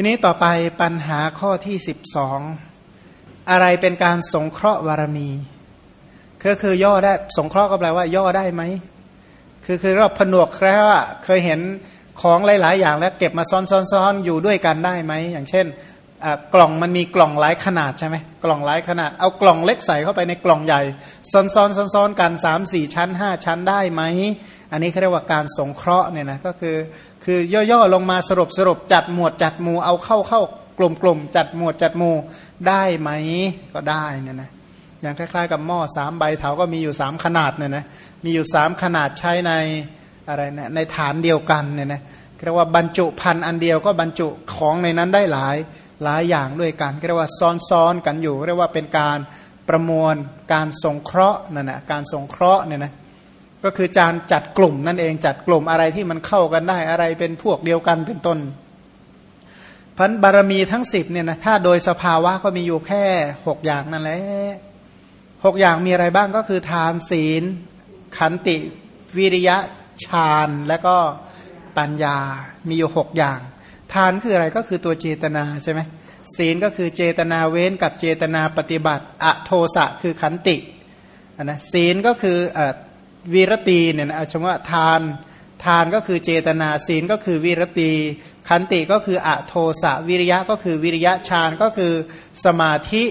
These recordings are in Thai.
ทีนี้ต่อไปปัญหาข้อที่สิบสองอะไรเป็นการสงเคราะห์บารมี ก็คือย่อได้สงเคราะห์ก็แปลว่า ย่อได้ไหมคือคือเราผนวกแล้วเคยเห็นของหลาย ๆ อย่างแล้วเก็บมาซ้อนๆอยู่ด้วยกันได้ไหมอย่างเช่นกล่องมันมีกล่องหลายขนาดใช่ไหมกล่องหลายขนาดเอากล่องเล็กใส่เข้าไปในกล่องใหญ่ ซ้อนๆซ้อนๆกัน3 4 ชั้น 5 ชั้นได้ไหม อันนี้เขาเรียกว่าการสงเคราะห์เนี่ยนะก็คือคือย่อๆลงมาสรุปสรุปจัดหมวดจัดหมู่เอาเข้าเข้ากลุ่มๆจัดหมวดจัดหมู่ได้ไหมก็ได้เนี่ยนะอย่างคล้ายๆกับหม้อสามใบเถาก็มีอยู่สามขนาดเนี่ยนะมีอยู่สามขนาดใช้ในอะไรนะในฐานเดียวกันเนี่ยนะเรียกว่าบรรจุพันอันเดียวก็บรรจุของในนั้นได้หลายหลายอย่างด้วยกันเรียกว่าซ้อนๆกันอยู่ เรียกว่าเป็นการประมวลการสงเคราะห์นั่นนะการสงเคราะห์เนี่ยนะ ก็คือการจัดกลุ่มนั่นเองจัดกลุ่มอะไรที่มันเข้ากันได้อะไรเป็นพวกเดียวกันเป็นต้นพันบารมีทั้งสิบเนี่ยนะถ้าโดยสภาวะก็มีอยู่แค่หกอย่างนั่นแหละหกอย่างมีอะไรบ้างก็คือทานศีล ขันติ วิริยะฌานและก็ปัญญามีอยู่หกอย่าง ทานคืออะไรก็คือตัวเจตนาใช่ไหมศีลก็คือเจตนาเว้นกับเจตนาปฏิบัติ อโทสะคือขันตินะศีลก็คืออ วีรตีเนี่ยนะชมว่าทานทานก็คือเจตนาศีลก็คือวีรตีขันติก็คืออะโทสะวิริยะก็คือวิริยะฌานก็คือสมาธิ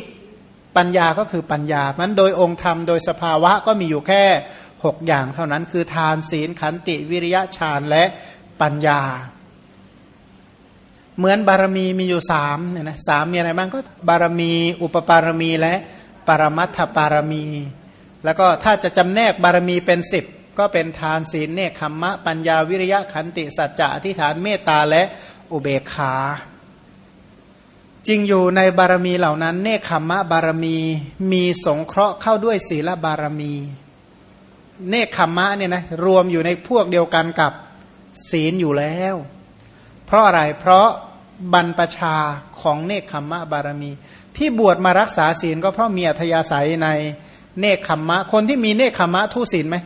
ปัญญาก็คือปัญญามันโดยองค์ธรรมโดยสภาวะก็มีอยู่แค่หกอย่างเท่านั้นคือทานศีลขันติวิริยะฌานและปัญญา เหมือนบารมีมีอยู่สามเนี่ยนะสามมีอะไรบ้างก็บารมี อุปปารมีและปรมัตถปารมี แล้วก็ถ้าจะจำแนกบารมีเป็นสิบก็เป็นทานศีลเนคขมมะ ปัญญาวิริยะขันติสัจจะอธิษฐานเมตตาและอุเบกขาจริงอยู่ในบารมีเหล่านั้น เนคขมมะบารมีมีสงเคราะห์เข้าด้วยศีลบารมี เนคขมมะเนี่ยนะรวมอยู่ในพวกเดียวกันกับศีลอยู่แล้ว เพราะอะไรเพราะบรรพชาของเนคขมมะบารมี ที่บวชมารักษาศีลก็เพราะมีอัธยาศัยใน เนคขมมะ คนที่มีเนคขมมะทุศีลไหม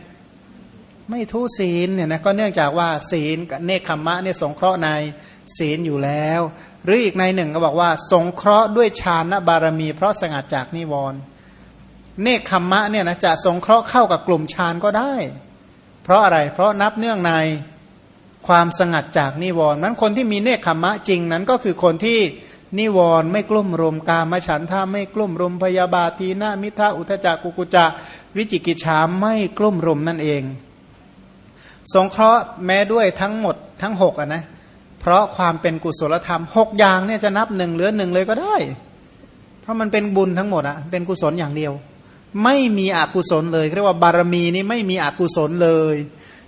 ไม่ทุศีลเนี่ยนะก็เนื่องจากว่าศีลกับเนคขมมะเนี่ยสงเคราะห์ในศีลอยู่แล้ว หรืออีกในหนึ่งก็บอกว่า สงเคราะห์ด้วยฌานบารมี เพราะสงัดจากนิวรณ์เนคขมมะเนี่ยนะจะสงเคราะห์เข้ากับกลุ่มฌานก็ได้ เพราะอะไร เพราะนับเนื่องในความสงัดจากนิวรณ์นั้นคนที่มีเนคขมมะจริงนั้นก็คือคนที่ นิวรณ์ไม่กลุ่มรวมกามฉันท่าไม่กลุ่มรวมพยาบาทีนามิทาอุทจักกุกุจะวิจิกิจฉาไม่กลุ่มรวมนั่นเอง สงเคราะห์แม้ด้วยทั้งหมดทั้งหกอะนะเพราะความเป็นกุศลธรรมหกอย่างเนี่ยจะนับหนึ่งเหลือหนึ่งเลยก็ได้ เพราะมันเป็นบุญทั้งหมดอะเป็นกุศลอย่างเดียว ไม่มีอกุศลเลยเรียกว่าบารมีนี้ไม่มีอกุศลเลย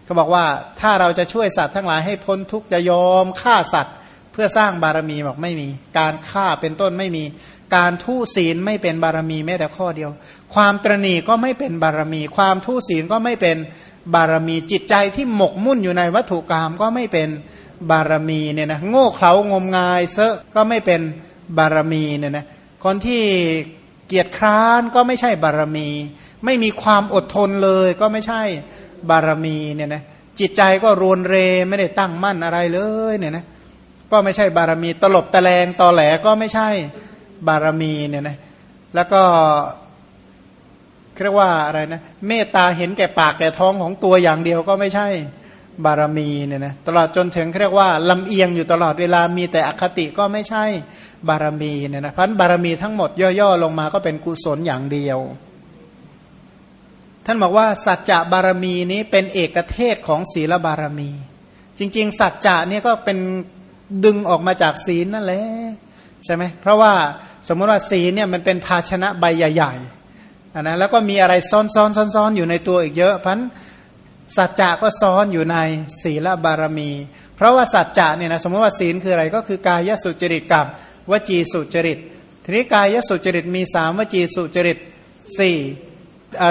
เขาบอกว่าถ้าเราจะช่วยสัตว์ทั้งหลายให้พ้นทุกข์จะยอมฆ่าสัตว์ เพื่อสร้างบารมีบอกไม่มี การฆ่าเป็นต้นไม่มี การทุศีลไม่เป็นบารมีแม้แต่ข้อเดียว ความตรณีก็ไม่เป็นบารมี ความทุศีลก็ไม่เป็นบารมีจิตใจที่หมกมุ่นอยู่ในวัตถุกรรมก็ไม่เป็นบารมีเนี่ยนะโง่เขลางมงายเซอะก็ไม่เป็นบารมีเนี่ยนะคนที่เกียจคร้านก็ไม่ใช่บารมี ไม่มีความอดทนเลยก็ไม่ใช่บารมีเนี่ยนะจิตใจก็รวนเรไม่ได้ตั้งมั่นอะไรเลยเนี่ยนะ ก็ไม่ใช่บารมี ตลบตะแลงตอแหลก็ไม่ใช่บารมีเนี่ยนะแล้วก็เรียกว่าอะไรนะเมตตาเห็นแก่ปากแก่ท้องของตัวอย่างเดียวก็ไม่ใช่บารมีเนี่ยนะตลอดจนถึงเรียกว่าลำเอียงอยู่ตลอดเวลามีแต่อคติก็ไม่ใช่บารมีเนี่ยนะพันบารมีทั้งหมดย่อๆลงมาก็เป็นกุศลอย่างเดียว ท่านบอกว่าสัจจะบารมีนี้เป็นเอกเทศของศีลบารมี จริง ๆ สัจจะเนี่ยก็เป็น ดึงออกมาจากศีลนั่นแหละใช่ไหมเพราะว่าสมมติว่าศีลเนี่ยมันเป็นภาชนะใบใหญ่ๆนะแล้วก็มีอะไรซ้อนๆๆอยู่ในตัวอีกเยอะพันสัจจะก็ซ้อนอยู่ในศีลบารมี เพราะว่าสัจจะเนี่ยนะสมมติว่าศีลคืออะไรก็คือกายสุจริตกับวจีสุจริตทีนี้กายสุจริตมีสามวจีสุจริตสี่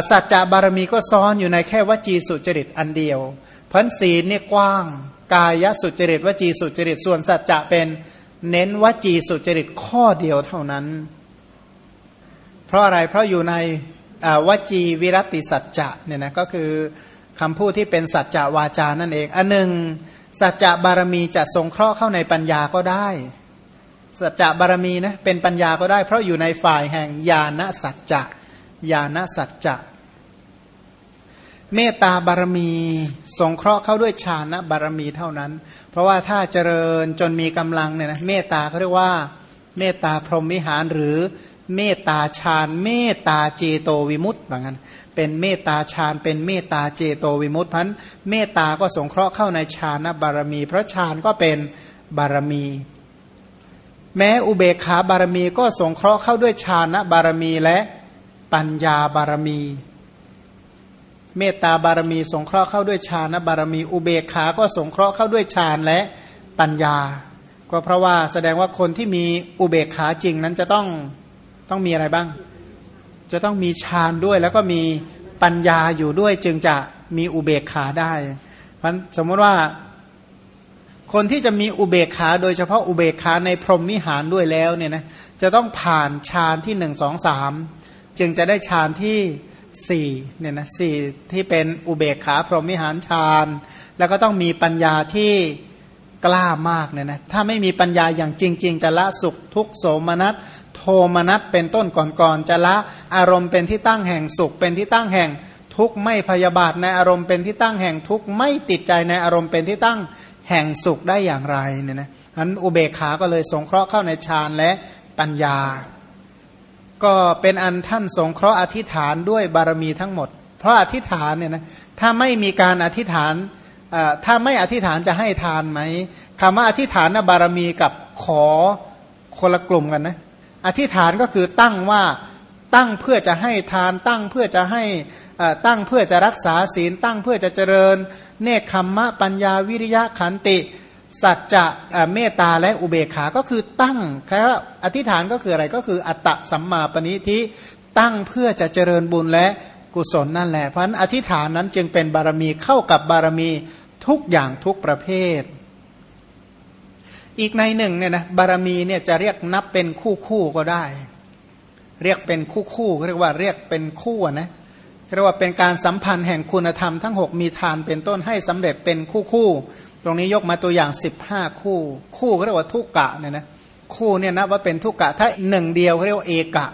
สัจจะบารมีก็ซ้อนอยู่ในแค่วจีสุจริตอันเดียวพันศีลเนี่ยกว้าง กายสุจริตวจีสุจริต ส่วนสัจจะเป็นเน้นวจีสุจริตข้อเดียวเท่านั้น เพราะอะไรเพราะอยู่ในวจีวิรติสัจจะเนี่ยนะก็คือคำพูดที่เป็นสัจจะวาจานั่นเองอันหนึ่งสัจจะบารมีจะสงเคราะห์เข้าในปัญญาก็ได้ สัจจะบารมีนะเป็นปัญญาก็ได้ เพราะอยู่ในฝ่ายแห่งญาณสัจจะญาณสัจจะ เมตตาบารมีสงเคราะห์เข้าด้วยฌานบารมีเท่านั้น เพราะว่าถ้าเจริญจนมีกำลังเนี่ยนะเมตตาเขาเรียกว่าเมตตาพรหมวิหารหรือเมตตาฌานเมตตาเจโตวิมุตต์แบบนั้น เป็นเมตตาฌานเป็นเมตตาเจโตวิมุตต์พันเมตตาก็สงเคราะห์เข้าในฌานบารมี เพราะฌานก็เป็นบารมี แม้อุเบกขาบารมีก็สงเคราะห์เข้าด้วยฌานบารมีและปัญญาบารมี เมตตาบารมีสงเคราะห์เข้าด้วยฌานบารมีอุเบกขาก็สงเคราะห์เข้าด้วยฌานและปัญญา ก็เพราะว่าแสดงว่าคนที่มีอุเบกขาจริงนั้นจะต้องต้องมีอะไรบ้าง จะต้องมีฌานด้วยแล้วก็มีปัญญาอยู่ด้วยจึงจะมีอุเบกขาได้เพราะสมมติว่า คนที่จะมีอุเบกขาโดยเฉพาะอุเบกขาในพรหมวิหารด้วยแล้วเนี่ยนะจะต้องผ่านฌานที่หนึ่งสองสามจึงจะได้ฌานที่ สี่เนี่ยนะสี่ที่เป็นอุเบกขาพรหมิหารฌานแล้วก็ต้องมีปัญญาที่กล้ามากเนี่ยนะถ้าไม่มีปัญญาอย่างจริง ๆ จะละสุขทุกโสมนัสโทมนัสเป็นต้นก่อนๆจะละอารมณ์เป็นที่ตั้งแห่งสุขเป็นที่ตั้งแห่งทุกข์ไม่พยาบาทในอารมณ์เป็นที่ตั้งแห่งทุกข์ไม่ติดใจในอารมณ์เป็นที่ตั้งแห่งสุขได้อย่างไรเนี่ยนะอันอุเบกขาก็เลยสงเคราะห์เข้าในฌานและปัญญา ก็เป็นอันท่านสงเคราะห์อธิษฐานด้วยบารมีทั้งหมด เพราะอธิษฐานเนี่ยนะถ้าไม่มีการอธิษฐานถ้าไม่อธิษฐานจะให้ทานไหมคำว่าอธิษฐานบารมีกับขอคนละกลุ่มกันนะอธิษฐานก็คือตั้งว่าตั้งเพื่อจะให้ทานตั้งเพื่อจะให้ตั้งเพื่อจะรักษาศีลตั้งเพื่อจะเจริญ เนคขมมะปัญญาวิริยะขันติ สัจจะเมตตาและอุเบกขาก็คือตั้งแค่อธิษฐานก็คืออะไรก็คืออัตตะสัมมาปณิทิตั้งเพื่อจะเจริญบุญและกุศลนั่นแหละเพราะนั้นอธิษฐานนั้นจึงเป็นบารมีเข้ากับบารมีทุกอย่างทุกประเภท อีกในหนึ่งเนี่ยนะบารมีเนี่ยจะเรียกนับเป็นคู่คู่ก็ได้ เรียกเป็นคู่คู่เรียกว่าเรียกเป็นคู่นะเรียกว่าเป็นการสัมพันธ์แห่งคุณธรรมทั้ง 6 มีทานเป็นต้นให้สำเร็จเป็นคู่คู่ ตรงนี้ยกมาตัวอย่าง 15 คู่ คู่เขาเรียกว่าทุกกะเนี่ยนะคู่เนี่ยนับว่าเป็นทุกกะ ถ้าหนึ่งเดียวเขาเรียกว่าเอกะ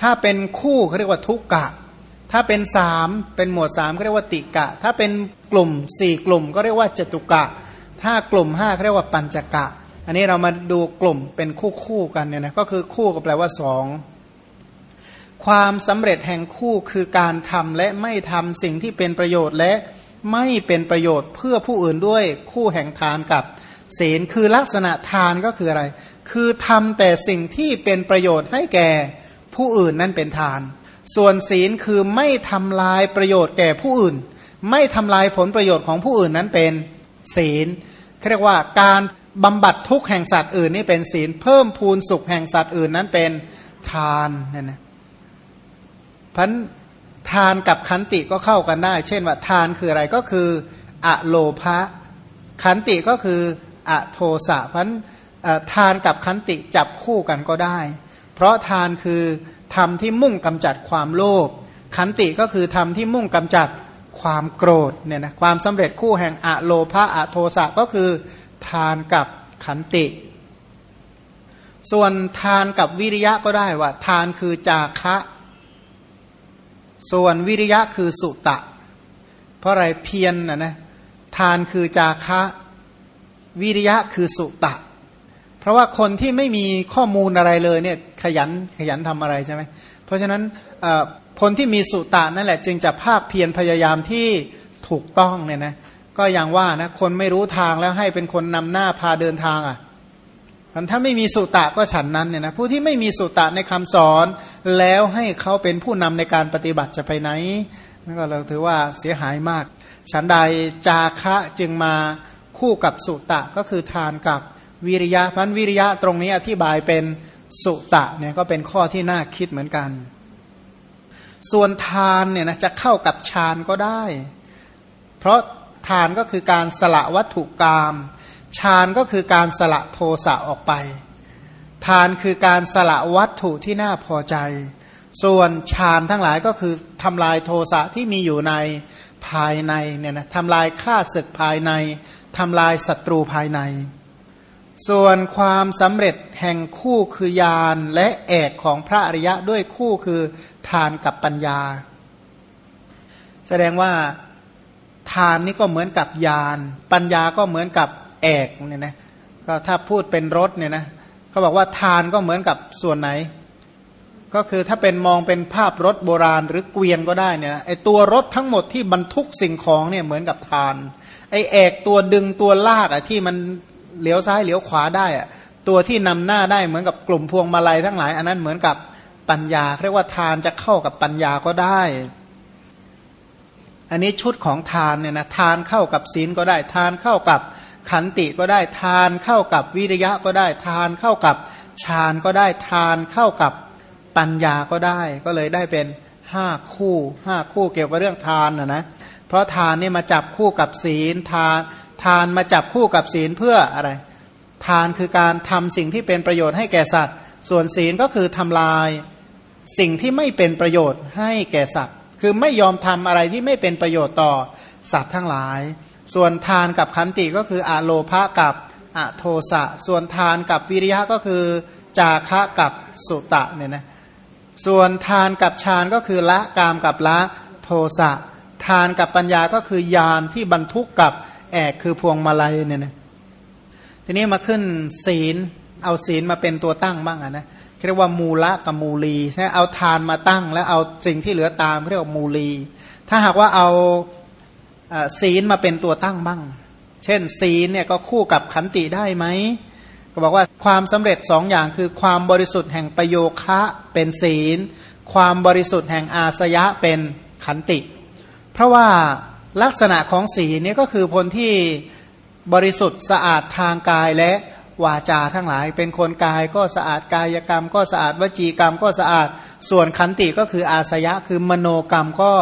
ถ้าเป็นคู่เขาเรียกว่าทุกกะ ถ้าเป็นสามเป็นหมวดสามเขาเรียกว่าติกะ ถ้าเป็นกลุ่มสี่กลุ่มก็เรียกว่าจตุกะ ถ้ากลุ่มห้าเขาเรียกว่าปัญจกะ อันนี้เรามาดูกลุ่มเป็นคู่คู่กันเนี่ยนะก็คือคู่ก็แปลว่าสองความสำเร็จแห่งคู่คือการทำและไม่ทำสิ่งที่เป็นประโยชน์และ ไม่เป็นประโยชน์เพื่อผู้อื่นด้วยคู่แห่งทานกับศีลคือลักษณะทานก็คืออะไร คือทำแต่สิ่งที่เป็นประโยชน์ให้แก่ผู้อื่นนั่นเป็นทาน ส่วนศีลคือไม่ทำลายประโยชน์แก่ผู้อื่น ไม่ทำลายผลประโยชน์ของผู้อื่นนั้นเป็นศีลเรียกว่าการบำบัดทุกแห่งสัตว์อื่นนี่เป็นศีล เพิ่มพูนสุขแห่งสัตว์อื่นนั้นเป็นทานเนี่ยนะพัน ทานกับขันติก็เข้ากันได้ เช่นว่าทานคืออะไรก็คืออะโลภะขันติก็คืออะโทสะพันทานกับขันติจับคู่กันก็ได้ เพราะทานคือทำที่มุ่งกำจัดความโลภขันติก็คือทำที่มุ่งกำจัดความโกรธเนี่ยนะความสำเร็จคู่แห่งอะโลภะอะโทสะก็คือทานกับขันติ ส่วนทานกับวิริยะก็ได้ว่า ทานคือจาคะ ส่วนวิริยะคือสุตะ เพราะอะไรเพียรนนะนะทานคือจาคะวิริยะคือสุตะ เพราะว่าคนที่ไม่มีข้อมูลอะไรเลยเนี่ยขยันขยันทำอะไรใช่ไหมเพราะฉะนั้นคนที่มีสุตะนั่นแหละจึงจะภาคเพียรพยายามที่ถูกต้องเนี่ยนะก็อย่างว่านะคนไม่รู้ทางแล้วให้เป็นคนนำหน้าพาเดินทางอะ่ะ ถ้าไม่มีสุตะก็ฉันนั้นเนี่ยนะผู้ที่ไม่มีสุตะในคำสอนแล้วให้เขาเป็นผู้นำในการปฏิบัติจะไปไหนนั่นก็เราถือว่าเสียหายมาก ฉันใดจาคะจึงมาคู่กับสุตะก็คือทานกับวิริยะพันวิริยะตรงนี้อธิบายเป็นสุตะเนี่ยก็เป็นข้อที่น่าคิดเหมือนกัน ส่วนทานเนี่ยนะจะเข้ากับฌานก็ได้ เพราะทานก็คือการสละวัตถุกรรม ฌานก็คือการสละโทสะออกไป ทานคือการสละวัตถุที่น่าพอใจ ส่วนฌานทั้งหลายก็คือทำลายโทสะที่มีอยู่ในภายในเนี่ยนะทำลายข้าศึกภายในทำลายศัตรูภายใน ส่วนความสำเร็จแห่งคู่คือยานและเอกของพระอริยะด้วยคู่คือทานกับปัญญา แสดงว่าทานนี่ก็เหมือนกับยาน ปัญญาก็เหมือนกับ เอกเนี่ยนะก็ถ้าพูดเป็นรถเนี่ยนะเขาบอกว่าทานก็เหมือนกับส่วนไหน ก็คือถ้าเป็นมองเป็นภาพรถโบราณหรือเกวียนก็ได้เนี่ยไอตัวรถทั้งหมดที่บรรทุกสิ่งของเนี่ยเหมือนกับทาน ไอเอกตัวดึงตัวลากอะที่มันเลี้ยวซ้ายเลี้ยวขวาได้อะตัวที่นำหน้าได้เหมือนกับกลุ่มพวงมาลัยทั้งหลาย อันนั้นเหมือนกับปัญญาเรียกว่าทานจะเข้ากับปัญญาก็ได้ อันนี้ชุดของทานเนี่ยนะทานเข้ากับศีลก็ได้ ทานเข้ากับ ขันติก็ได้ทานเข้ากับวิริยะก็ได้ทานเข้ากับฌานก็ได้ทานเข้ากับปัญญาก็ได้ ก็เลยได้เป็นห้าคู่ห้าคู่เกี่ยวกับเรื่องทานนะนะเพราะทานนี่มาจับคู่กับศีลทาน ทานมาจับคู่กับศีลเพื่ออะไร ทานคือการทำสิ่งที่เป็นประโยชน์ให้แก่สัตว์ ส่วนศีลก็คือทำลายสิ่งที่ไม่เป็นประโยชน์ให้แก่สัตว์ คือไม่ยอมทำอะไรที่ไม่เป็นประโยชน์ต่อสัตว์ทั้งหลาย ส่วนทานกับขันติก็คืออะโลภะกับอะโทสะ ส่วนทานกับวิริยะก็คือจาคะกับสุตะเนี่ยนะส่วนทานกับฌานก็คือละกามกับละโทสะทานกับปัญญาก็คือยานที่บรรทุกกับแอกคือพวงมาลัยเนี่ยนะทีนี้มาขึ้นศีล เอาศีลมาเป็นตัวตั้งบ้างนะเรียกว่ามูละกับมูลีใช่เอาทานมาตั้ง แล้วเอาสิ่งที่เหลือตามเรียกว่ามูลี ถ้าหากว่าเอา ศีลมาเป็นตัวตั้งบ้าง เช่น ศีลเนี่ยก็คู่กับขันติได้ไหมก็บอกว่าความสำเร็จสองอย่างคือความบริสุทธิ์แห่งประโยคะเป็นศีล ความบริสุทธิ์แห่งอาสยะเป็นขันติ เพราะว่าลักษณะของสีลเนี้ก็คือคนที่บริสุทธิ์สะอาดทางกายและวาจาทั้งหลาย เป็นคนกายก็สะอาดกายกรรม ก็สะอาดวจีกรรมก็สะอาดส่วนขันติก็คืออาสยะคือมโนกรรมก็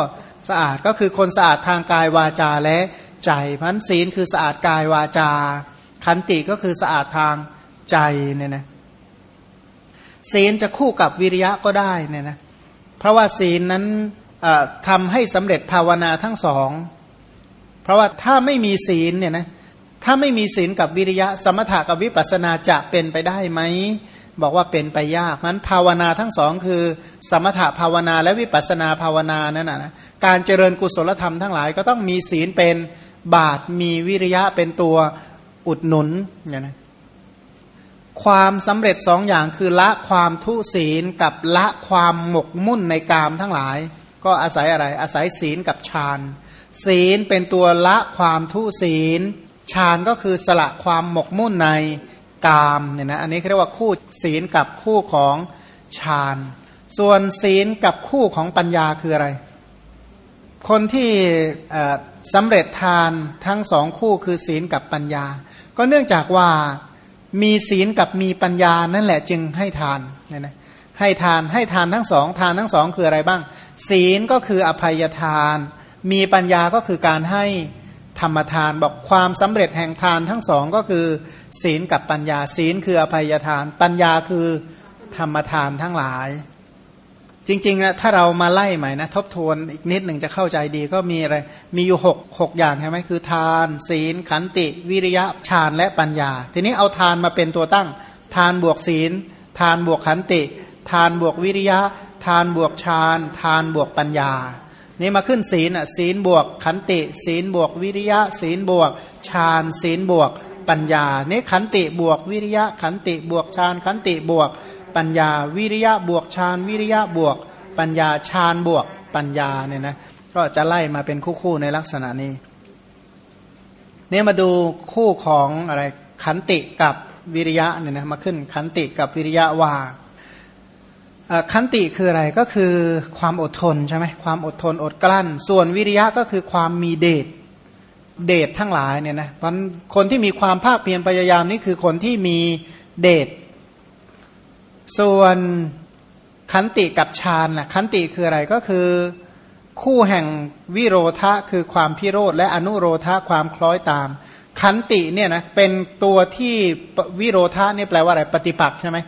สะอาดก็คือคนสะอาดทางกายวาจาและใจพันศีลคือสะอาดกายวาจา ขันติก็คือสะอาดทางใจเนี่ยนะศีลจะคู่กับวิริยะก็ได้เนี่ยนะเพราะว่าศีลนั้นทำให้สำเร็จภาวนาทั้งสอง เพราะว่าถ้าไม่มีศีลเนี่ยนะถ้าไม่มีศีลกับวิริยะสมถะกับวิปัสสนาจะเป็นไปได้ไหมบอกว่าเป็นไปยากมันภาวนาทั้งสองคือ สมถะภาวนาและวิปัสสนาภาวนานั่นนะ การเจริญกุศลธรรมทั้งหลายก็ต้องมีศีลเป็นบาตมีวิริยะเป็นตัวอุดหนุนอย่างนะความสำเร็จสองอย่างคือละความทุศีลกับละความหมกมุ่นในกามทั้งหลาย ก็อาศัยอะไร อาศัยศีลกับฌานศีลเป็นตัวละความทุศีลฌานก็คือสละความหมกมุ่นในกามเนี่ยนะอันนี้เรียกว่าคู่ศีลกับคู่ของฌาน ส่วนศีลกับคู่ของปัญญาคืออะไร คนที่สำเร็จทานทั้งสองคู่คือศีลกับปัญญา ก็เนื่องจากว่ามีศีลกับมีปัญญานั่นแหละจึงให้ทานเนี่ยนะให้ทานให้ทานทั้งสองทานทั้งสองคืออะไรบ้าง ศีลก็คืออภัยทาน มีปัญญาก็คือการให้ธรรมทานบอกความสำเร็จแห่งทานทั้งสองก็คือ ศีลกับปัญญา ศีลคืออภัยทาน ปัญญาคือธรรมทานทั้งหลาย จริงๆนะถ้าเรามาไล่ใหม่นะทบทวนอีกนิดหนึ่งจะเข้าใจดีก็มีอะไรมีอยู่หกหกอย่างใช่ไหมคือ ทาน ศีล ขันติ วิริยะฌานและปัญญา ทีนี้เอาทานมาเป็นตัวตั้ง ทานบวกศีล ทานบวกขันติ ทานบวกวิริยะ ทานบวกฌาน ทานบวกปัญญา นี่มาขึ้นศีลอะศีลบวกขันติ ศีลบวกวิริยะ ศีลบวกฌานศีลบวกปัญญานี่ขันติบวกวิริยะขันติบวกฌานขันติบวก ปัญญา วิริยะบวกฌานวิริยะบวก ปัญญาฌานบวกปัญญาเนี่ยนะก็จะไล่มาเป็นคู่ๆในลักษณะนี้เนี่ยมาดูคู่ของอะไรขันติกับวิริยะเนี่ยนะมาขึ้นขันติกับวิริยะว่าขันติคืออะไรก็คือความอดทนใช่ไหมความอดทนอดกลั้น ส่วนวิริยะก็คือความมีเดชเดชทั้งหลายเนี่ยนะเพราะคนที่มีความภาคเพียรพยายามนี่คือคนที่มีเดช ส่วนขันติกับฌานนะขันติคืออะไรก็คือ คู่แห่งวิโรธะคือความพิโรธและอนุโรธะความคล้อยตาม ขันติเนี่ยนะเป็นตัวที่วิโรธะนี่แปลว่าอะไร ปฏิปักษ์ใช่ไหม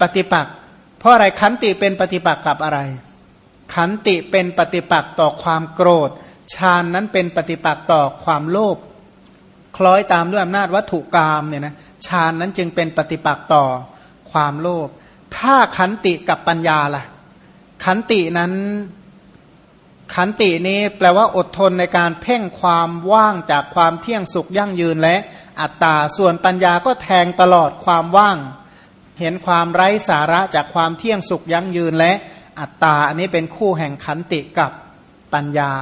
ปฏิปักษ์เพราะอะไรขันติเป็นปฏิปักษ์กับอะไร ขันติเป็นปฏิปักษ์ต่อความโกรธฌานนั้นเป็นปฏิปักษ์ต่อความโลภคล้อยตามด้วยอำนาจวัตถุกรรมเนี่ยนะฌานนั้นจึงเป็นปฏิปักษ์ต่อความโลภ ถ้าขันติกับปัญญาล่ะ ขันตินั้นขันตินี้แปลว่าอดทนในการเพ่งความว่างจากความเที่ยงสุขยั่งยืนและอัตตา ส่วนปัญญาก็แทงตลอดความว่าง เห็นความไร้สาระจากความเที่ยงสุขยั่งยืนและอัตตา อันนี้เป็นคู่แห่งขันติกับปัญญา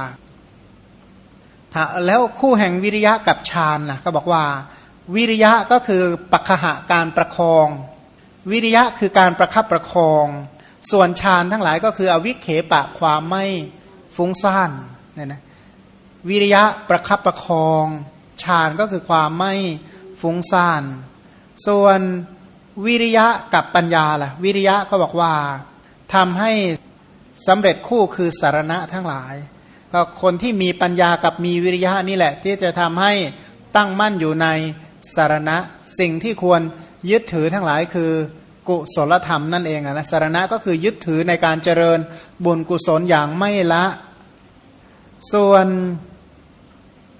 แล้วคู่แห่งวิริยะกับฌานนะก็บอกว่า วิริยะก็คือปัจหะการประคอง วิริยะคือการประคับประคอง ส่วนฌานทั้งหลายก็คืออวิเคปะความไม่ฟุ้งซ่านเนี่ยนะวิริยะประคับประคองฌานก็คือความไม่ฟุ้งซ่าน ส่วนวิริยะกับปัญญาล่ะ วิริยะก็บอกว่าทำให้สำเร็จคู่คือสารณะทั้งหลาย ก็คนที่มีปัญญากับมีวิริยะนี่แหละ ที่จะทำให้ตั้งมั่นอยู่ในสารณะ สิ่งที่ควรยึดถือทั้งหลายคือ กุศลธรรมนั่นเองนะสารณะก็คือยึดถือในการเจริญบุญกุศลอย่างไม่ละ ส่วน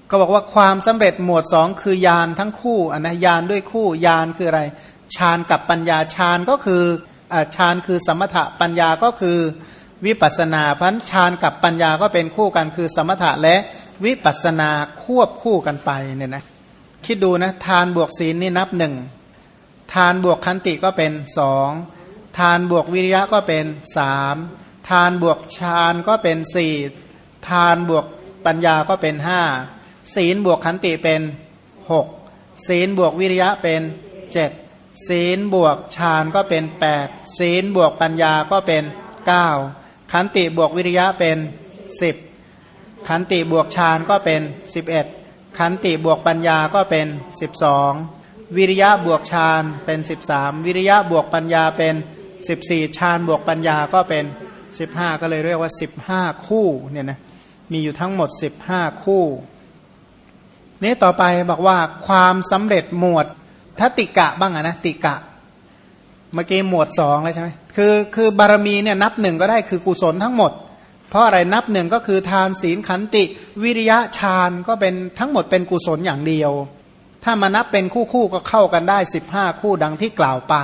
ก็บอกว่าความสำเร็จหมวดสองคือยานทั้งคู่อันนะยานด้วยคู่ยานคืออะไรฌานกับปัญญาฌานก็คือฌานคือสมถะปัญญาก็คือวิปัสนาพันฌานกับปัญญาก็เป็นคู่กันคือสมถะและวิปัสนาควบคู่กันไปเนี่ยนะคิดดูนะทานบวกศีลนี่นับหนึ่ง ทานบวกคันติก็เป็นสองทานบวกวิริยะก็เป็นสามทานบวกฌานก็เป็นสี่ทานบวกปัญญาก็เป็นห้าศีลบวกขันติเป็นหกศีลบวกวิริยะเป็นเจ็ดศีลบวกฌานก็เป็นแปดศีลบวกปัญญาก็เป็นเก้าขันติบวกวิริยะเป็นสิบขันติบวกฌานก็เป็นสิบเอ็ดขันติบวกปัญญาก็เป็นสิบสอง วิริยะบวกฌานเป็นสิบสามวิริยะบวกปัญญาเป็นสิบสี่ฌานบวกปัญญาก็เป็นสิบห้าก็เลยเรียกว่าสิบห้าคู่เนี่ยนะมีอยู่ทั้งหมดสิบห้าคู่ นี้ต่อไปบอกว่าความสำเร็จหมวดถ้าติกะบ้างอะนะติกะ เมื่อกี้หมวดสองเลยใช่ไหมคือคือบารมีเนี่ยนับหนึ่งก็ได้คือกุศลทั้งหมด เพราะอะไรนับหนึ่งก็คือทานศีลขันติ วิริยะฌานก็เป็นทั้งหมดเป็นกุศลอย่างเดียว ถ้ามานับเป็นคู่คู่ก็เข้ากันได้สิบห้าคู่ดังที่กล่าวไป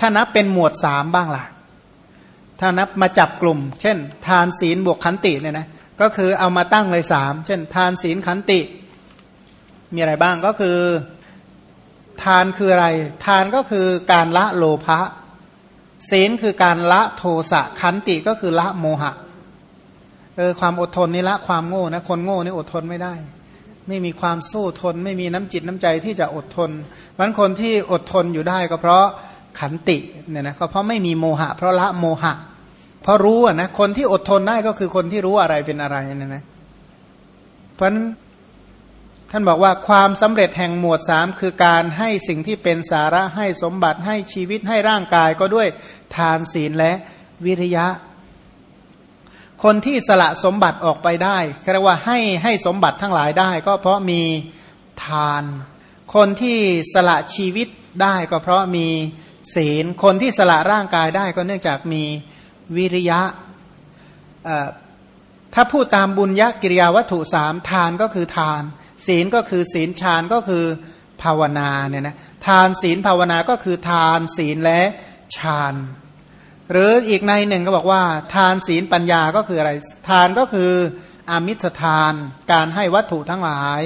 ถ้านับเป็นหมวดสามบ้างล่ะ ถ้านับมาจับกลุ่ม เช่น ทานศีลบวกขันติเนี่ยนะก็คือเอามาตั้งเลยสามเช่น ทานศีลขันติ มีอะไรบ้างก็คือ ทานคืออะไร ทานก็คือการละโลภะศีลคือการละโทสะขันติก็คือละโมหะเออความอดทนนี่ละความโง่นะคนโง่นี่อดทนไม่ได้ ไม่มีความสู้ทน ไม่มีน้ำจิตน้ำใจที่จะอดทนมันคนที่อดทนอยู่ได้ก็เพราะขันติเนี่ยนะก็เพราะไม่มีโมหะ เพราะละโมหะ เพราะรู้นะคนที่อดทนได้ก็คือคนที่รู้อะไรเป็นอะไรเนี่ยนะเพราะท่านบอกว่าความสำเร็จแห่งหมวดสามคือการให้สิ่งที่เป็นสาระให้สมบัติให้ชีวิตให้ร่างกายก็ด้วยทานศีลและวิริยะ คนที่สละสมบัติออกไปได้เรียกว่าให้ให้สมบัติทั้งหลายได้ ก็เพราะมีทาน คนที่สละชีวิตได้ก็เพราะมีศีล คนที่สละร่างกายได้ก็เนื่องจากมีวิริยะ ถ้าพูดตามบุญยกิริยาวัตถุสามทานก็คือทาน ศีลก็คือศีลฌานก็คือภาวนาเนี่ยนะทานศีลภาวนาก็คือทานศีลและฌาน หรืออีกในหนึ่งก็บอกว่า ทานศีลปัญญาก็คืออะไร ทานก็คืออามิสทาน การให้วัตถุทั้งหลาย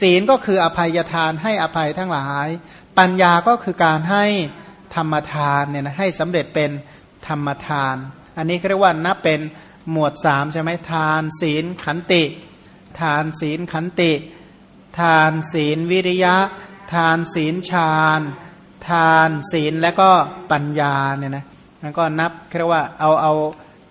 ศีลก็คืออภัยทานให้อภัยทั้งหลาย ปัญญาก็คือการให้ธรรมทานเนี่ยนะให้สำเร็จเป็นธรรมทาน อันนี้เรียกว่านับเป็นหมวดสามใช่ไหมทาน ศีลขันติ ทานศีลขันติ ทานศีลวิริยะ ทานศีลฌาน ทานศีลและก็ปัญญาเนี่ยนะ มันก็นับเรียกว่าเอาเอา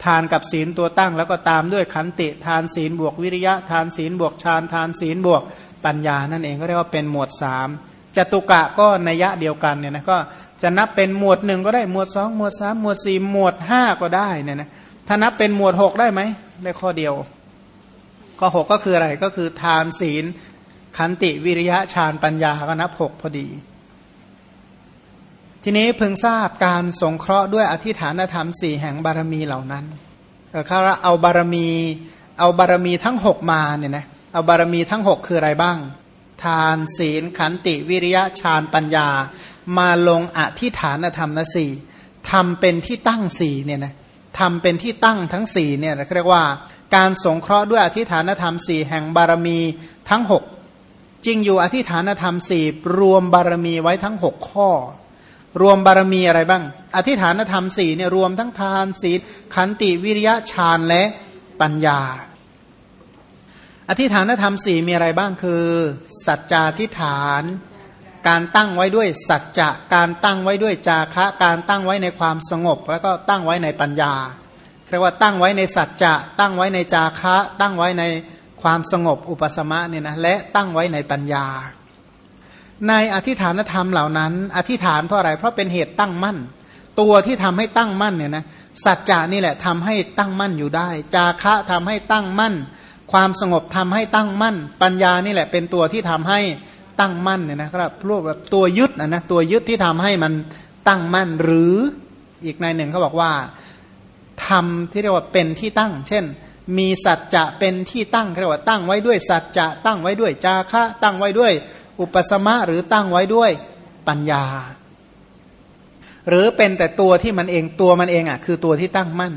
ทานกับศีลตัวตั้ง แล้วก็ตามด้วยขันติทานศีลบวกวิริยะ ทานศีลบวกฌานทานศีลบวกปัญญา นั่นเองก็เรียกว่าเป็นหมวดสามจตุกะก็นัยยะเดียวกันเนี่ยนะก็จะนับเป็นหมวดหนึ่งก็ได้หมวดสองหมวดสามหมวดสี่หมวดห้าก็ได้เนี่ยนะถ้านับเป็นหมวดหกได้ไหมได้ข้อเดียว ข้อหกก็คืออะไรก็คือทานศีลขันติวิริยะฌานปัญญาก็นับหกพอดี ทีนี้พึงทราบการสงเคราะห์ด้วยอธิฐานธรรมสี่แห่งบารมีเหล่านั้นเขาเอาบารมีเอาบารมีทั้งหกมาเนี่ยนะเอาบารมีทั้งหกคืออะไรบ้าง ทานศีลขันติวิริยะฌานปัญญา มาลงอธิฐานธรรมนสี่ทำเป็นที่ตั้งสี่เนี่ยนะทำเป็นที่ตั้งทั้งสี่เนี่ยเรียกว่าการสงเคราะห์ด้วยอธิฐานธรรมสี่แห่งบารมีทั้งหกจริงอยู่อธิฐานธรรมสี่รวมบารมีไว้ทั้งหกข้อ รวมบารมีอะไรบ้าง อธิฐานธรรมสี่เนี่ยรวมทั้งทานศีลขันติวิริยะฌานและปัญญา อธิฐานธรรมสี่มีอะไรบ้างคือ สัจจาธิฐาน การตั้งไว้ด้วยสัจจะการตั้งไว้ด้วยจาคะการตั้งไว้ในความสงบ แล้วก็ตั้งไว้ในปัญญาเรียกว่าตั้งไว้ในสัจจะตั้งไว้ในจาคะ ตั้งไว้ในความสงบอุปสมะเนี่ยนะและตั้งไว้ในปัญญา ในอธิฐานธรรมเหล่านั้น อธิษฐานเพราะอะไร เพราะเป็นเหตุตั้งมั่น ตัวที่ทำให้ตั้งมั่นเนี่ยนะสัจจะนี่แหละทำให้ตั้งมั่นอยู่ได้ จาคะทำให้ตั้งมั่น ความสงบทำให้ตั้งมั่น ปัญญานี่แหละเป็นตัวที่ทำให้ตั้งมั่นเนี่ยนะครับพวกแบบตัวยึดนะนะตัวยึดที่ทำให้มันตั้งมั่นหรืออีกในหนึ่งเขาบอกว่าทำที่เรียกว่าเป็นที่ตั้ง เช่น มีสัจจะเป็นที่ตั้งเรียกว่าตั้งไว้ด้วยสัจจะตั้งไว้ด้วยจาคะตั้งไว้ด้วย อุปสมะหรือตั้งไว้ด้วยปัญญา หรือเป็นแต่ตัวที่มันเองตัวมันเองอะคือตัวที่ตั้งมั่น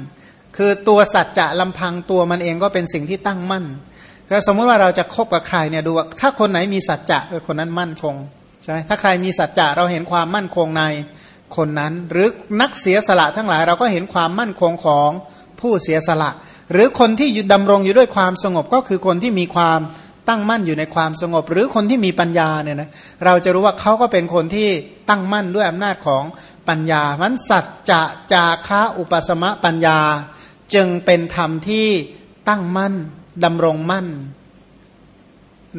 คือตัวสัจจะลำพังตัวมันเองก็เป็นสิ่งที่ตั้งมั่นถ้าสมมุติว่าเราจะคบกับใครเนี่ยดูว่าถ้าคนไหนมีสัจจะคนนั้นมั่นคงใช่ไหมถ้าใครมีสัจจะเราเห็นความมั่นคงในคนนั้น หรือนักเสียสละทั้งหลายเราก็เห็นความมั่นคงของผู้เสียสละ หรือคนที่ดำรงอยู่ด้วยความสงบก็คือคนที่มีความ ตั้งมั่นอยู่ในความสงบ หรือคนที่มีปัญญาเนี่ยนะเราจะรู้ว่าเขาก็เป็นคนที่ตั้งมั่นด้วยอำนาจของปัญญามันสัจจะจาคะอุปสมะปัญญา จึงเป็นธรรมที่ตั้งมั่นดำรงมั่น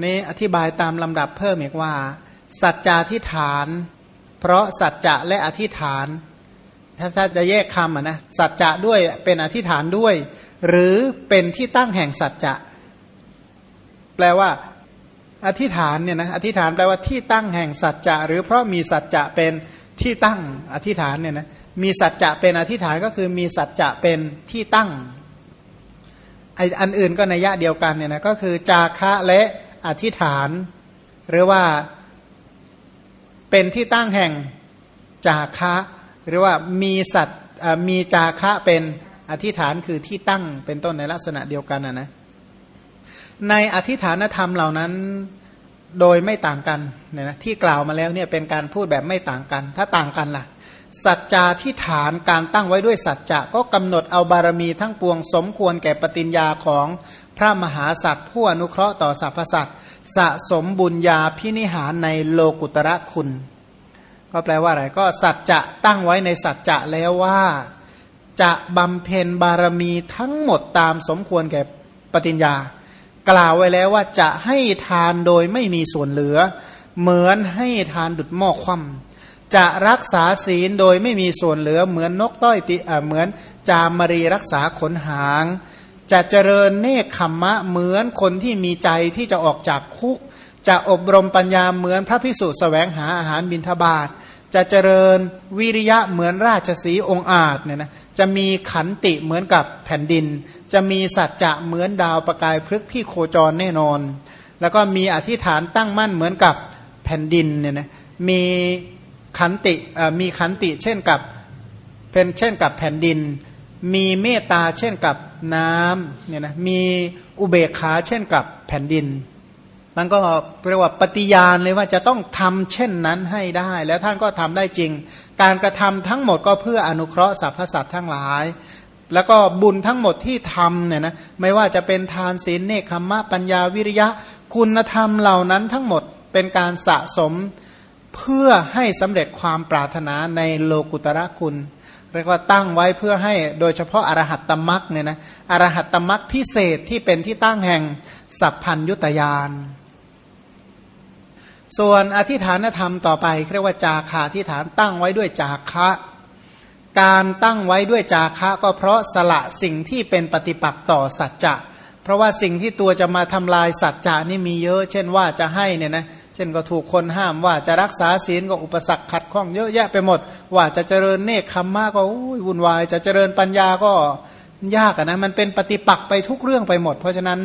นี่อธิบายตามลำดับเพิ่มอีกว่า สัจจาธิฐาน เพราะสัจจะและอธิฐาน ถ้าถ้าจะแยกคำอะนะสัจจะด้วยเป็นอธิฐานด้วย หรือเป็นที่ตั้งแห่งสัจจะ แปลว่า อธิษฐานเนี่ยนะอธิษฐานแปลว่าที่ตั้งแห่งสัจจะ หรือเพราะมีสัจจะเป็นที่ตั้งอธิษฐานเนี่ยนะมีสัจจะเป็นอธิษฐานก็คือมีสัจจะเป็นที่ตั้งไออันอื่นก็ในยะเดียวกันเนี่ยนะก็คือจาคะและอธิษฐาน หรือว่าเป็นที่ตั้งแห่งจาคะ หรือว่ามีสัตมีจาคะเป็นอธิษฐานคือที่ตั้งเป็นต้นในลักษณะเดียวกันนะนะ ในอธิฐานธรรมเหล่านั้นโดยไม่ต่างกันเนี่ยนะที่กล่าวมาแล้วเนี่ยเป็นการพูดแบบไม่ต่างกัน ถ้าต่างกันล่ะ สัจจาที่ฐานการตั้งไว้ด้วยสัจจะก็กำหนดเอาบารมีทั้งปวงสมควรแก่ปฏิญญาของพระมหาสัตว์ผู้อนุเคราะห์ต่อสรรพสัตว์สะสมบุญญาพินิหารในโลกุตระคุณ ก็แปลว่าอะไรก็สัจจะตั้งไว้ในสัจจะแล้วว่า จะบำเพ็ญบารมีทั้งหมดตามสมควรแก่ปฏิญญา กล่าวไว้แล้วว่าจะให้ทานโดยไม่มีส่วนเหลือ เหมือนให้ทานดุดหม้อคว่ำจะรักษาศีลโดยไม่มีส่วนเหลือ เหมือนนกต้อยติเหมือนจามมรีรักษาขนหาง จะเจริญเนคขมมะเหมือนคนที่มีใจที่จะออกจากคุก จะอบรมปัญญาเหมือนพระพิสุสแสวงหาอาหารบิณฑบาตจะเจริญวิริยะเหมือนราชสีองอาจเนี่ยนะ จะมีขันติเหมือนกับแผ่นดิน จะมีสัจจะเหมือนดาวประกายพฤกษ์ที่โคจรแน่นอน แล้วก็มีอธิษฐานตั้งมั่นเหมือนกับแผ่นดินเนี่ยนะมีขันติมีขันติเช่นกับเป็นเช่นกับแผ่นดิน มีเมตตาเช่นกับน้ำเนี่ยนะมีอุเบกขาเช่นกับแผ่นดิน มันก็เรียกว่าปฏิญาณเลยว่าจะต้องทำเช่นนั้นให้ได้ แล้วท่านก็ทำได้จริง การกระทำทั้งหมดก็เพื่ออนุเคราะห์สรรพสัตว์ทั้งหลาย แล้วก็บุญทั้งหมดที่ทำเนี่ยนะไม่ว่าจะเป็นทานศีลเนคขมะปัญญาวิริยะ คุณธรรมเหล่านั้นทั้งหมดเป็นการสะสมเพื่อให้สำเร็จความปรารถนาในโลกุตระคุณเรียกว่าตั้งไว้เพื่อให้โดยเฉพาะอรหัตตมรักเนี่ยนะอรหัตตมรักพิเศษที่เป็นที่ตั้งแห่งสัพพัญยุตยาน ส่วนอธิฐานธรรมต่อไปเรียกว่าจาคาที่ฐานตั้งไว้ด้วยจาคะการตั้งไว้ด้วยจาคะก็เพราะสละสิ่งที่เป็นปฏิปักษ์ต่อสัจจะ เพราะว่าสิ่งที่ตัวจะมาทำลายสัจจะนี่มีเยอะ เช่นว่าจะให้เนี่ยนะเช่นก็ถูกคนห้ามว่าจะรักษาศีลก็อุปสรรคขัดข้องเยอะแยะไปหมด ว่าจะเจริญเนคขมมากก็วุ่นวาย จะเจริญปัญญาก็ยากนะมันเป็นปฏิปักษ์ไปทุกเรื่องไปหมด เพราะฉะนั้น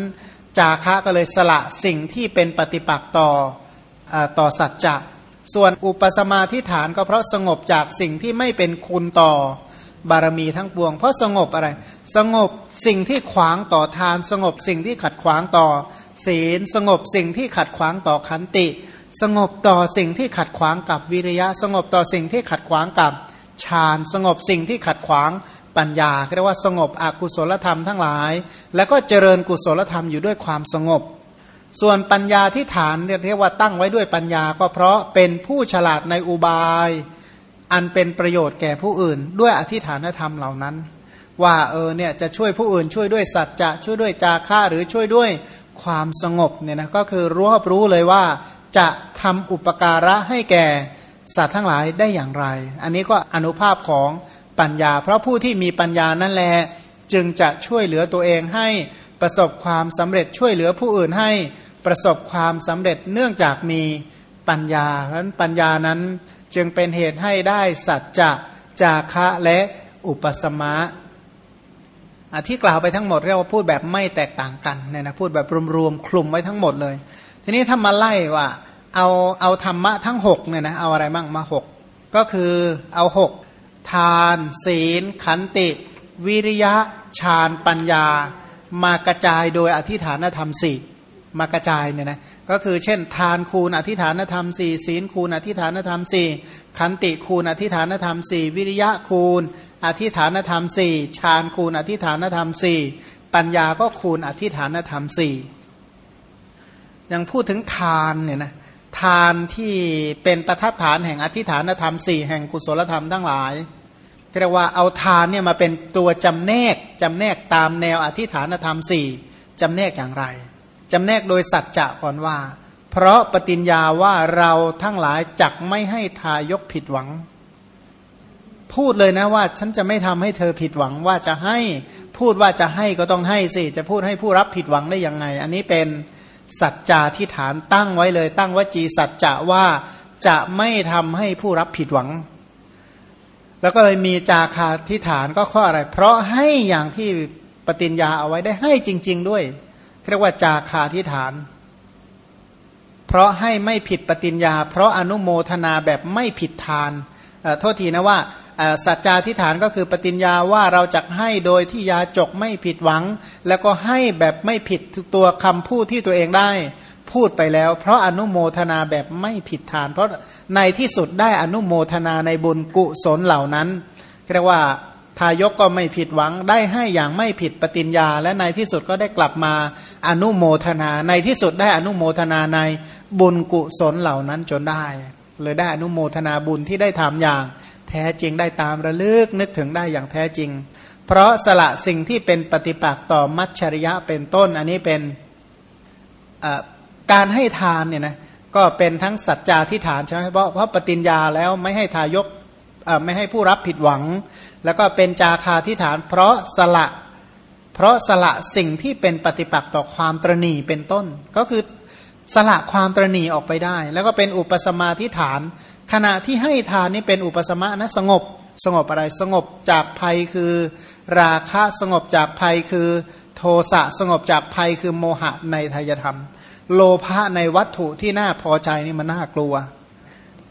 จาคะก็เลยสละสิ่งที่เป็นปฏิปักษ์ต่อ ต่อสัจจะส่วนอุปสมาธิฐานก็เพราะสงบจากสิ่งที่ไม่เป็นคุณต่อบารมีทั้งปวง เพราะสงบอะไร สงบสิ่งที่ขวางต่อทาน สงบสิ่งที่ขัดขวางต่อ ศีล สงบสิ่งที่ขัดขวางต่อขันติ สงบต่อสิ่งที่ขัดขวางกับวิริยะ สงบต่อสิ่งที่ขัดขวางกับฌานสงบสิ่งที่ขัดขวางปัญญาเรียกว่าสงบอกุศลธรรมทั้งหลาย แล้วก็เจริญกุศลธรรมอยู่ด้วยความสงบ ส่วนปัญญาที่ฐานเรียกว่าตั้งไว้ด้วยปัญญาก็เพราะเป็นผู้ฉลาดในอุบาย อันเป็นประโยชน์แก่ผู้อื่น ด้วยอธิฐานธรรมเหล่านั้น ว่าเออเนี่ยจะช่วยผู้อื่นช่วยด้วยสัจจะช่วยด้วยจาค่าหรือช่วยด้วยความสงบเนี่ยนะก็คือรู้รับรู้เลยว่า จะทำอุปการะให้แก่สัตว์ทั้งหลายได้อย่างไร อันนี้ก็อนุภาพของปัญญา เพราะผู้ที่มีปัญญานั่นแหละจึงจะช่วยเหลือตัวเองให้ประสบความสำเร็จช่วยเหลือผู้อื่นให้ ประสบความสำเร็จเนื่องจากมีปัญญาเพราะนั้นปัญญานั้นจึงเป็นเหตุให้ได้สัจจะจาคะและอุปสมะที่กล่าวไปทั้งหมดเรียกว่าพูดแบบไม่แตกต่างกันเนี่ยนะพูดแบบรวมๆคลุมไว้ทั้งหมดเลย ทีนี้ถ้ามาไล่ว่าเอาเอาธรรมะทั้งหกเนี่ยนะเอาอะไรบ้างมาหกก็คือเอาหกทาน ศีล ขันติ วิริยะฌานปัญญามากระจายโดยอธิฐานธรรมสี่ มากระจายเนี่ยนะก็คือเช่น ทานคูณอธิฐานธรรมสี่ศีลคูณอธิฐานธรรมสี่ขันติคูณอธิฐานธรรมสี่วิริยะคูณ อธิฐานธรรมสี่ฌานคูณอธิฐานธรรมสี่ปัญญาก็คูณอธิฐานธรรมสี่ยังพูดถึงทานเนี่ยนะทานที่เป็นประทัดฐานแห่งอธิฐานธรรมสี่แห่งกุศลธรรมทั้งหลายเรียกว่าเอาทานเนี่ยมาเป็นตัวจำแนกจำแนกตามแนวอธิฐานธรรมสี่จำแนกอย่างไร จำแนกโดยสัจจะก่อนว่า เพราะปฏิญญาว่าเราทั้งหลายจักไม่ให้ทายกผิดหวัง พูดเลยนะว่า ฉันจะไม่ทำให้เธอผิดหวังว่าจะให้พูดว่าจะให้ก็ต้องให้สิ จะพูดให้ผู้รับผิดหวังได้ยังไง อันนี้เป็นสัจจาที่ฐานตั้งไว้เลย ตั้งวจีสัจจะว่าจะไม่ทำให้ผู้รับผิดหวัง แล้วก็เลยมีจาคาที่ฐานก็ข้ออะไร เพราะให้อย่างที่ปฏิญญาเอาไว้ได้ให้จริง ๆ ด้วย เรียกว่าจาคาที่ฐาน เพราะให้ไม่ผิดปฏิญญา เพราะอนุโมทนาแบบไม่ผิดทานโทษทีนะว่าสัจจาธิฐานก็คือปฏิญญาว่าเราจะให้โดยที่ยาจกไม่ผิดหวัง แล้วก็ให้แบบไม่ผิดตัวคำพูดที่ตัวเองได้ พูดไปแล้ว เพราะอนุโมทนาแบบไม่ผิดทาน เพราะในที่สุดได้อนุโมทนาในบุญกุศลเหล่านั้นเรียกว่า ทายกก็ไม่ผิดหวัง ได้ให้อย่างไม่ผิดปฏิญญา และในที่สุดก็ได้กลับมาอนุโมทนา ในที่สุดได้อนุโมทนาในบุญกุศลเหล่านั้นจนได้ เลยได้อนุโมทนาบุญที่ได้ทำอย่าง แท้จริงได้ตามระลึกนึกถึงได้อย่างแท้จริง เพราะสละสิ่งที่เป็นปฏิปักษ์ต่อมัชชริยะเป็นต้น อันนี้เป็นการให้ทานเนี่ยนะก็เป็นทั้งสัจจาทิฐานใช่ไหมเพราะเพราะปฏิญญาแล้วไม่ให้ทายกไม่ให้ผู้รับผิดหวัง แล้วก็เป็นจาคาทิฐาน เพราะสละ เพราะสละสิ่งที่เป็นปฏิปักษ์ต่อความตรณีเป็นต้น ก็คือสละความตรณีออกไปได้ แล้วก็เป็นอุปสมาธิฐาน ขณะที่ให้ทานนี่เป็นอุปสมะนะสงบ สงบอะไรสงบจากภัยคือราคะสงบจากภัยคือโทสะสงบจากภัยคือโมหะในทายธรรม โลภะในวัตถุที่น่าพอใจนี่มันน่ากลัว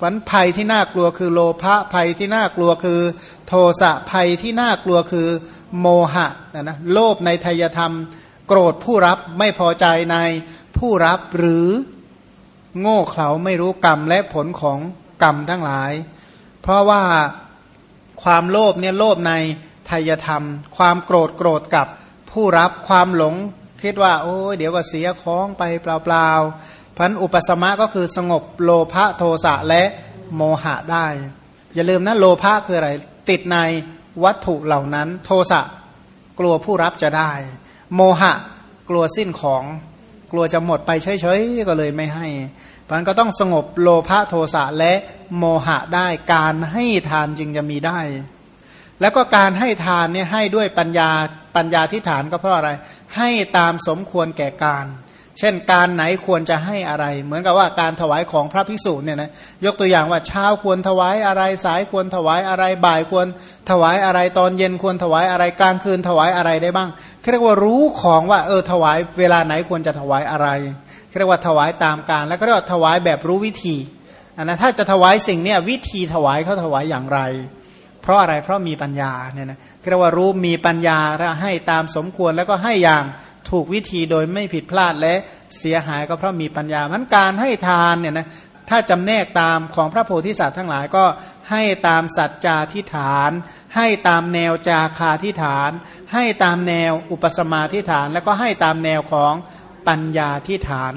ฝันภัยที่น่ากลัวคือโลภะภัยที่น่ากลัวคือ โทสะภัยที่น่ากลัวคือโมหะนะนะโลภในทายธรรม โกรธผู้รับไม่พอใจในผู้รับหรือโง่เขลาไม่รู้กรรมและผลของกรรมทั้งหลาย เพราะว่าความโลภเนี่ยโลภในทายธรรม ความโกรธโกรธกับผู้รับความหลง คิดว่า โอ้ยเดี๋ยวก็เสียของไปเปล่าๆ พันอุปสมะก็คือสงบโลภะโทสะและโมหะได้ อย่าลืมนะโลภะคืออะไร ติดในวัตถุเหล่านั้น โทสะกลัวผู้รับจะได้ โมหะกลัวสิ้นของ กลัวจะหมดไปเฉยๆก็เลยไม่ให้มันก็ต้องสงบโลภะโทสะและโมหะได้การให้ทานจึงจะมีได้ แล้วก็การให้ทานเนี่ยให้ด้วยปัญญาปัญญาที่ฐานก็เพราะอะไร ให้ตามสมควรแก่การ เช่นการไหนควรจะให้อะไร เหมือนกับว่าการถวายของพระภิกษุเนี่ยนะยกตัวอย่างว่าเช้าควรถวายอะไรสายควรถวายอะไรบ่ายควรถวายอะไรตอนเย็นควรถวายอะไรกลางคืนถวายอะไรได้บ้างเรียกว่ารู้ของว่าเออถวายเวลาไหนควรจะถวายอะไรเรียกว่าถวายตามการ แล้วก็เรียกว่าถวายแบบรู้วิธีอันนะถ้าจะถวายสิ่งเนี้ยวิธีถวายเขาถวายอย่างไร เพราะอะไรเพราะมีปัญญาเนี่ยนะเรียกว่ารู้มีปัญญาแล้วให้ตามสมควรแล้วก็ให้อย่าง ถูกวิธีโดยไม่ผิดพลาดและเสียหายก็เพราะมีปัญญามันการให้ทานเนี่ยนะถ้าจำแนกตามของพระโพธิสัตว์ทั้งหลายก็ให้ตามสัจจาทิฐาน ให้ตามแนวจาคาทิฐาน ให้ตามแนวอุปสมาทิฐาน แล้วก็ให้ตามแนวของปัญญาทิฐาน